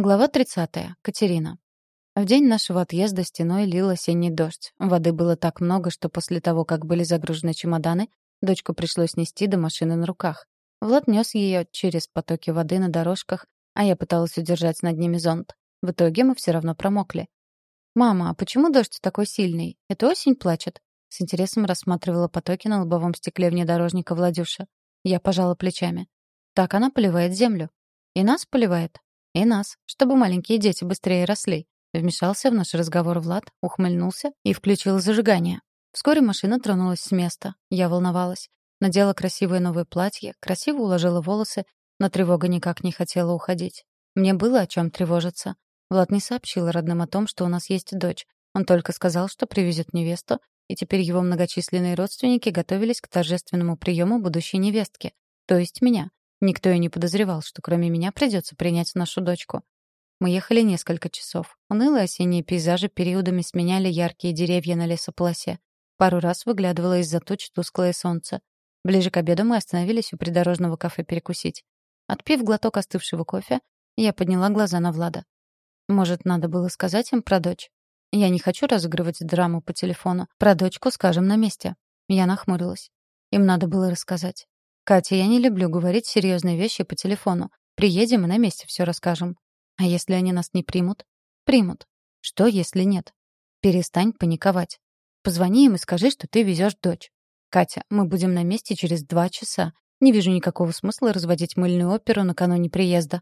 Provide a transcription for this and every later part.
Глава 30. Катерина. В день нашего отъезда стеной лил осенний дождь. Воды было так много, что после того, как были загружены чемоданы, дочку пришлось нести до машины на руках. Влад нес ее через потоки воды на дорожках, а я пыталась удержать над ними зонт. В итоге мы все равно промокли. «Мама, а почему дождь такой сильный? Это осень плачет?» С интересом рассматривала потоки на лобовом стекле внедорожника Владюша. Я пожала плечами. «Так она поливает землю. И нас поливает. И нас, чтобы маленькие дети быстрее росли. Вмешался в наш разговор Влад, ухмыльнулся и включил зажигание. Вскоре машина тронулась с места. Я волновалась. Надела красивое новое платье, красиво уложила волосы, но тревога никак не хотела уходить. Мне было о чем тревожиться. Влад не сообщил родным о том, что у нас есть дочь. Он только сказал, что привезет невесту, и теперь его многочисленные родственники готовились к торжественному приему будущей невестки, то есть меня. Никто и не подозревал, что кроме меня придется принять нашу дочку. Мы ехали несколько часов. Унылые осенние пейзажи периодами сменяли яркие деревья на лесополосе. Пару раз выглядывало из-за туч тусклое солнце. Ближе к обеду мы остановились у придорожного кафе перекусить. Отпив глоток остывшего кофе, я подняла глаза на Влада. Может, надо было сказать им про дочь? Я не хочу разыгрывать драму по телефону. Про дочку скажем на месте. Я нахмурилась. Им надо было рассказать. «Катя, я не люблю говорить серьезные вещи по телефону. Приедем и на месте все расскажем. А если они нас не примут? Примут. Что, если нет? Перестань паниковать. Позвони им и скажи, что ты везешь дочь. Катя, мы будем на месте через два часа. Не вижу никакого смысла разводить мыльную оперу накануне приезда.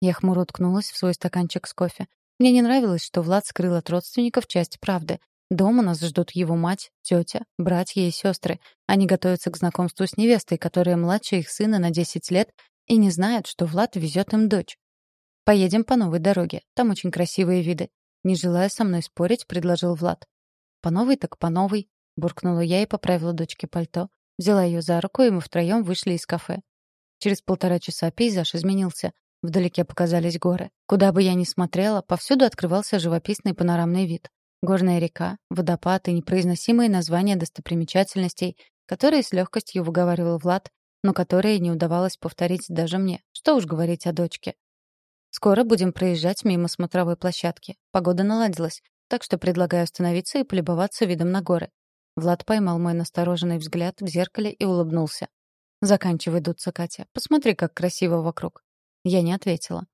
Я хмуро уткнулась в свой стаканчик с кофе. Мне не нравилось, что Влад скрыл от родственников часть правды. Дома нас ждут его мать, тетя, братья и сестры. Они готовятся к знакомству с невестой, которая младше их сына на 10 лет и не знают, что Влад везет им дочь. «Поедем по новой дороге. Там очень красивые виды». Не желая со мной спорить, предложил Влад. «По новой так по новой», — буркнула я и поправила дочке пальто. Взяла ее за руку, и мы втроем вышли из кафе. Через полтора часа пейзаж изменился. Вдалеке показались горы. Куда бы я ни смотрела, повсюду открывался живописный панорамный вид. Горная река, водопад и непроизносимые названия достопримечательностей, которые с легкостью выговаривал Влад, но которые не удавалось повторить даже мне. Что уж говорить о дочке. Скоро будем проезжать мимо смотровой площадки. Погода наладилась, так что предлагаю остановиться и полюбоваться видом на горы. Влад поймал мой настороженный взгляд в зеркале и улыбнулся. «Заканчивай дуться, Катя. Посмотри, как красиво вокруг». Я не ответила.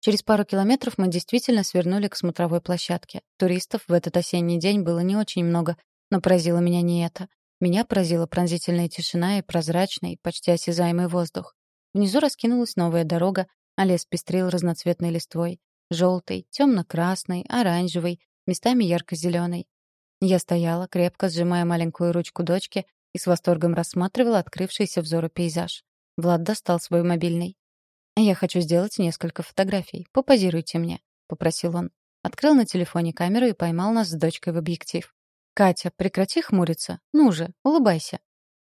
Через пару километров мы действительно свернули к смотровой площадке. Туристов в этот осенний день было не очень много, но поразило меня не это. Меня поразила пронзительная тишина и прозрачный, почти осязаемый воздух. Внизу раскинулась новая дорога, а лес пестрил разноцветной листвой. Желтый, темно-красный, оранжевый, местами ярко-зеленый. Я стояла, крепко сжимая маленькую ручку дочки и с восторгом рассматривала открывшийся взору пейзаж. Влад достал свой мобильный. «Я хочу сделать несколько фотографий. Попозируйте мне», — попросил он. Открыл на телефоне камеру и поймал нас с дочкой в объектив. «Катя, прекрати хмуриться. Ну же, улыбайся».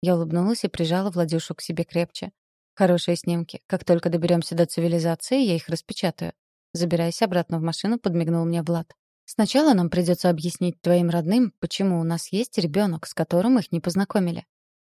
Я улыбнулась и прижала Владюшу к себе крепче. «Хорошие снимки. Как только доберемся до цивилизации, я их распечатаю». Забираясь обратно в машину, подмигнул мне Влад. «Сначала нам придется объяснить твоим родным, почему у нас есть ребенок, с которым их не познакомили.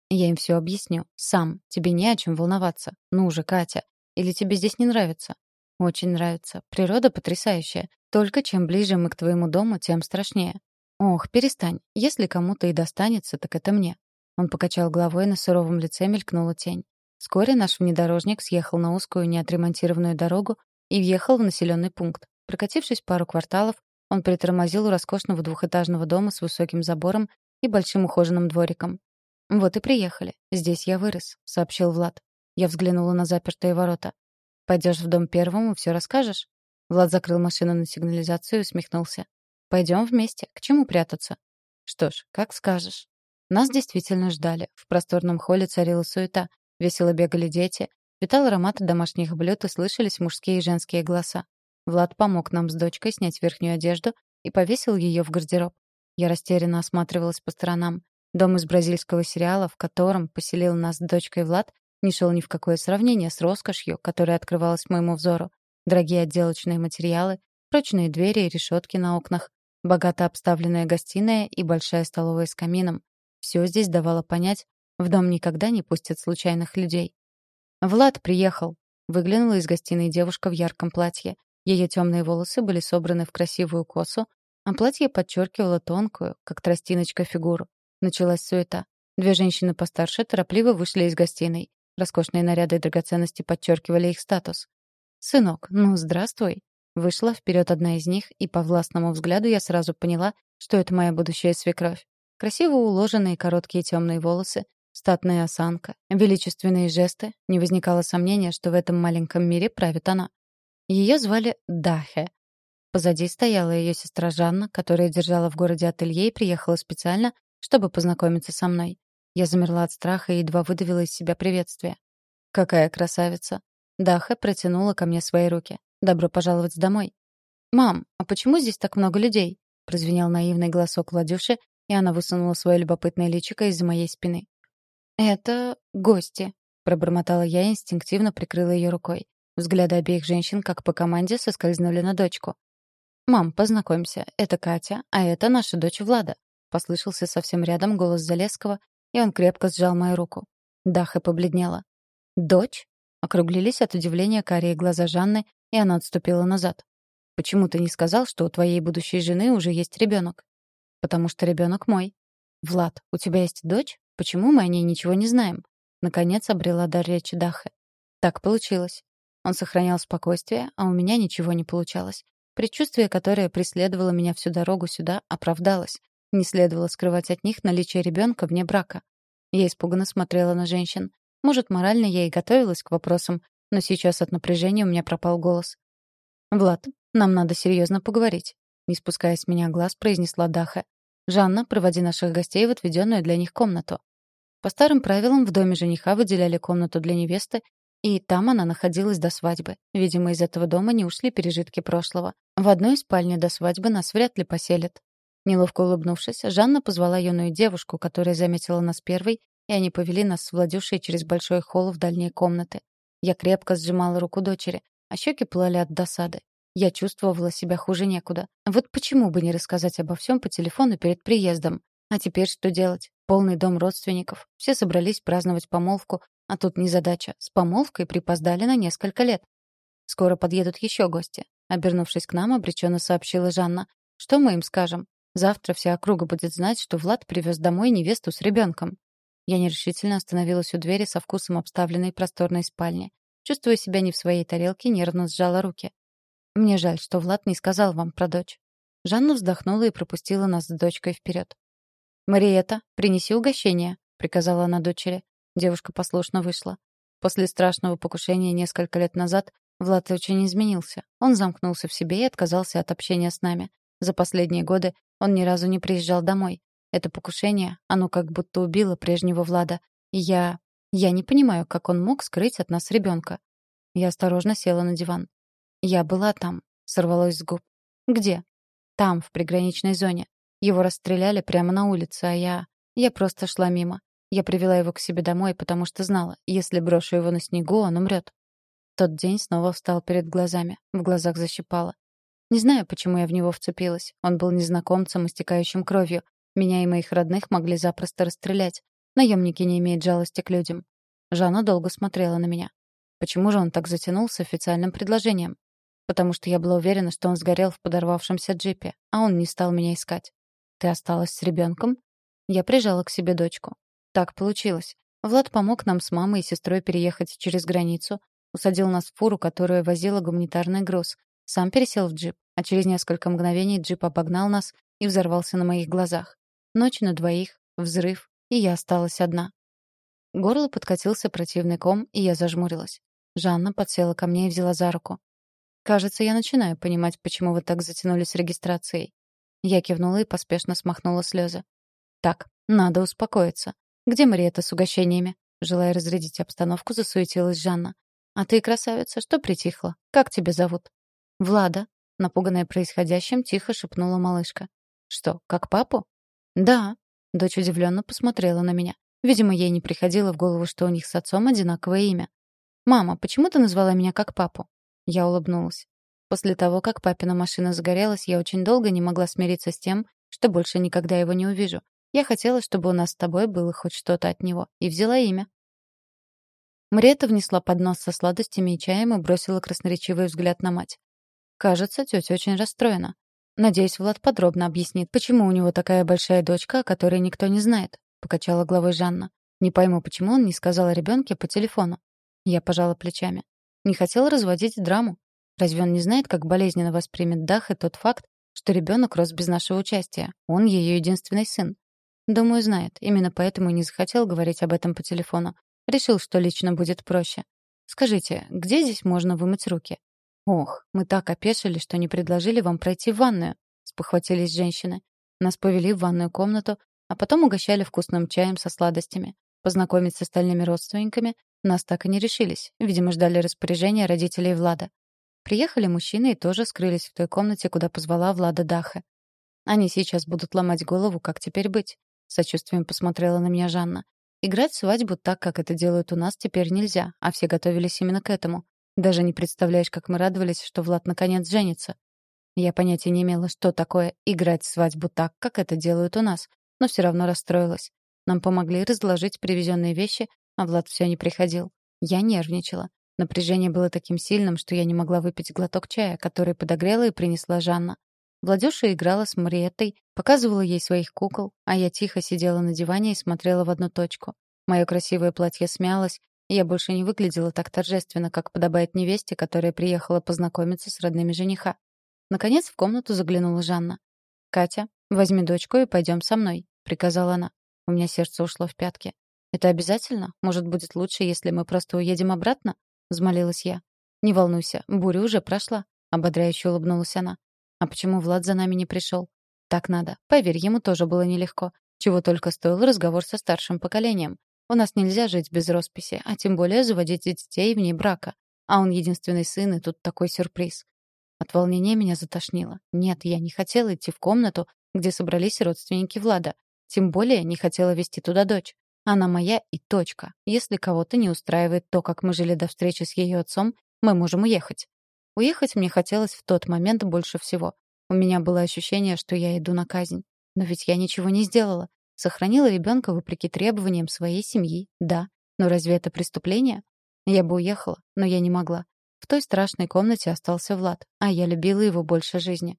Я им все объясню. Сам. Тебе не о чем волноваться. Ну же, Катя. Или тебе здесь не нравится? Очень нравится. Природа потрясающая. Только чем ближе мы к твоему дому, тем страшнее. Ох, перестань. Если кому-то и достанется, так это мне. Он покачал головой, на суровом лице мелькнула тень. Вскоре наш внедорожник съехал на узкую неотремонтированную дорогу и въехал в населенный пункт. Прокатившись пару кварталов, он притормозил у роскошного двухэтажного дома с высоким забором и большим ухоженным двориком. «Вот и приехали. Здесь я вырос», — сообщил Влад. Я взглянула на запертые ворота. «Пойдешь в дом первым и все расскажешь?» Влад закрыл машину на сигнализацию и усмехнулся. «Пойдем вместе. К чему прятаться?» «Что ж, как скажешь». Нас действительно ждали. В просторном холле царила суета. Весело бегали дети. Витал аромат домашних блюд и слышались мужские и женские голоса. Влад помог нам с дочкой снять верхнюю одежду и повесил ее в гардероб. Я растерянно осматривалась по сторонам. Дом из бразильского сериала, в котором поселил нас с дочкой Влад, не шел ни в какое сравнение с роскошью, которая открывалась моему взору. Дорогие отделочные материалы, прочные двери и решетки на окнах, богато обставленная гостиная и большая столовая с камином. Все здесь давало понять, в дом никогда не пустят случайных людей. «Влад приехал», — выглянула из гостиной девушка в ярком платье. Ее темные волосы были собраны в красивую косу, а платье подчеркивало тонкую, как тростиночка, фигуру. Началась суета. Две женщины постарше торопливо вышли из гостиной. Роскошные наряды и драгоценности подчеркивали их статус. «Сынок, ну, здравствуй!» Вышла вперед одна из них, и по властному взгляду я сразу поняла, что это моя будущая свекровь. Красиво уложенные короткие темные волосы, статная осанка, величественные жесты. Не возникало сомнения, что в этом маленьком мире правит она. Ее звали Дахе. Позади стояла ее сестра Жанна, которая держала в городе ателье и приехала специально, чтобы познакомиться со мной. Я замерла от страха и едва выдавила из себя приветствие. «Какая красавица!» Даха протянула ко мне свои руки. «Добро пожаловать домой!» «Мам, а почему здесь так много людей?» прозвенел наивный голосок Владюши, и она высунула свое любопытное личико из-за моей спины. «Это гости», — пробормотала я инстинктивно прикрыла ее рукой. Взгляды обеих женщин, как по команде, соскользнули на дочку. «Мам, познакомься, это Катя, а это наша дочь Влада», — послышался совсем рядом голос Залесского, и он крепко сжал мою руку. Даха побледнела. «Дочь?» Округлились от удивления карие глаза Жанны, и она отступила назад. «Почему ты не сказал, что у твоей будущей жены уже есть ребенок?» «Потому что ребенок мой». «Влад, у тебя есть дочь? Почему мы о ней ничего не знаем?» Наконец обрела дар речи Даха. «Так получилось». Он сохранял спокойствие, а у меня ничего не получалось. Предчувствие, которое преследовало меня всю дорогу сюда, оправдалось. Не следовало скрывать от них наличие ребенка вне брака. Я испуганно смотрела на женщин. Может, морально я и готовилась к вопросам, но сейчас от напряжения у меня пропал голос. «Влад, нам надо серьезно поговорить», — не спуская с меня глаз, произнесла Даха. «Жанна, проводи наших гостей в отведенную для них комнату». По старым правилам в доме жениха выделяли комнату для невесты, и там она находилась до свадьбы. Видимо, из этого дома не ушли пережитки прошлого. В одной спальне до свадьбы нас вряд ли поселят. Неловко улыбнувшись, Жанна позвала юную девушку, которая заметила нас первой, и они повели нас с Владюшей через большой холл в дальние комнаты. Я крепко сжимала руку дочери, а щеки плыли от досады. Я чувствовала себя хуже некуда. Вот почему бы не рассказать обо всем по телефону перед приездом? А теперь что делать? Полный дом родственников. Все собрались праздновать помолвку, а тут незадача. С помолвкой припоздали на несколько лет. Скоро подъедут еще гости. Обернувшись к нам, обреченно сообщила Жанна. Что мы им скажем? Завтра вся округа будет знать, что Влад привез домой невесту с ребенком. Я нерешительно остановилась у двери со вкусом обставленной просторной спальни. Чувствуя себя не в своей тарелке, нервно сжала руки. «Мне жаль, что Влад не сказал вам про дочь». Жанна вздохнула и пропустила нас с дочкой вперед. «Мариэта, принеси угощение», — приказала она дочери. Девушка послушно вышла. После страшного покушения несколько лет назад Влад очень изменился. Он замкнулся в себе и отказался от общения с нами. За последние годы он ни разу не приезжал домой. Это покушение, оно как будто убило прежнего Влада. И я... Я не понимаю, как он мог скрыть от нас ребенка. Я осторожно села на диван. Я была там. Сорвалось с губ. Где? Там, в приграничной зоне. Его расстреляли прямо на улице, а я... Я просто шла мимо. Я привела его к себе домой, потому что знала, если брошу его на снегу, он умрет. Тот день снова встал перед глазами. В глазах защипало. Не знаю, почему я в него вцепилась. Он был незнакомцем, истекающим кровью. Меня и моих родных могли запросто расстрелять. Наемники не имеют жалости к людям. Жанна долго смотрела на меня. Почему же он так затянул с официальным предложением? Потому что я была уверена, что он сгорел в подорвавшемся джипе, а он не стал меня искать. Ты осталась с ребенком? Я прижала к себе дочку. Так получилось. Влад помог нам с мамой и сестрой переехать через границу, усадил нас в фуру, которая возила гуманитарный груз, сам пересел в джип, а через несколько мгновений джип обогнал нас и взорвался на моих глазах. Ночь на двоих, взрыв, и я осталась одна. Горло подкатился противный ком, и я зажмурилась. Жанна подсела ко мне и взяла за руку. «Кажется, я начинаю понимать, почему вы так затянули с регистрацией». Я кивнула и поспешно смахнула слезы. «Так, надо успокоиться. Где Мариэта с угощениями?» Желая разрядить обстановку, засуетилась Жанна. «А ты, красавица, что притихла? Как тебя зовут?» «Влада», напуганная происходящим, тихо шепнула малышка. «Что, как папу?» «Да». Дочь удивленно посмотрела на меня. Видимо, ей не приходило в голову, что у них с отцом одинаковое имя. «Мама, почему ты назвала меня как папу?» Я улыбнулась. После того, как папина машина загорелась, я очень долго не могла смириться с тем, что больше никогда его не увижу. Я хотела, чтобы у нас с тобой было хоть что-то от него, и взяла имя. Мрета внесла поднос со сладостями и чаем и бросила красноречивый взгляд на мать. Кажется, тетя очень расстроена. Надеюсь, Влад подробно объяснит, почему у него такая большая дочка, о которой никто не знает, покачала головой Жанна. Не пойму, почему он не сказал о ребенке по телефону. Я пожала плечами. Не хотел разводить драму. Разве он не знает, как болезненно воспримет Дах и тот факт, что ребенок рос без нашего участия? Он ее единственный сын. Думаю, знает. Именно поэтому не захотел говорить об этом по телефону. Решил, что лично будет проще. Скажите, где здесь можно вымыть руки? Ох, мы так опешили, что не предложили вам пройти в ванную, спохватились женщины. Нас повели в ванную комнату, а потом угощали вкусным чаем со сладостями. Познакомиться с остальными родственниками нас так и не решились. Видимо, ждали распоряжения родителей Влада. Приехали мужчины и тоже скрылись в той комнате, куда позвала Влада Даха. Они сейчас будут ломать голову, как теперь быть. Сочувствием посмотрела на меня Жанна. Играть свадьбу так, как это делают у нас, теперь нельзя, а все готовились именно к этому. Даже не представляешь, как мы радовались, что Влад наконец женится. Я понятия не имела, что такое играть свадьбу так, как это делают у нас, но все равно расстроилась. Нам помогли разложить привезенные вещи, а Влад все не приходил. Я нервничала. Напряжение было таким сильным, что я не могла выпить глоток чая, который подогрела и принесла Жанна. Владюша играла с Мариеттой, показывала ей своих кукол, а я тихо сидела на диване и смотрела в одну точку. Мое красивое платье смялось, я больше не выглядела так торжественно, как подобает невесте, которая приехала познакомиться с родными жениха. Наконец в комнату заглянула Жанна. «Катя, возьми дочку и пойдем со мной», — приказала она. У меня сердце ушло в пятки. «Это обязательно? Может, будет лучше, если мы просто уедем обратно?» — взмолилась я. «Не волнуйся, буря уже прошла», — ободряюще улыбнулась она. А почему Влад за нами не пришел? Так надо. Поверь, ему тоже было нелегко. Чего только стоил разговор со старшим поколением. У нас нельзя жить без росписи, а тем более заводить детей вне брака. А он единственный сын, и тут такой сюрприз. От волнения меня затошнило. Нет, я не хотела идти в комнату, где собрались родственники Влада. Тем более не хотела вести туда дочь. Она моя и точка. Если кого-то не устраивает то, как мы жили до встречи с ее отцом, мы можем уехать. Уехать мне хотелось в тот момент больше всего. У меня было ощущение, что я иду на казнь. Но ведь я ничего не сделала. Сохранила ребенка вопреки требованиям своей семьи, да. Но разве это преступление? Я бы уехала, но я не могла. В той страшной комнате остался Влад, а я любила его больше жизни.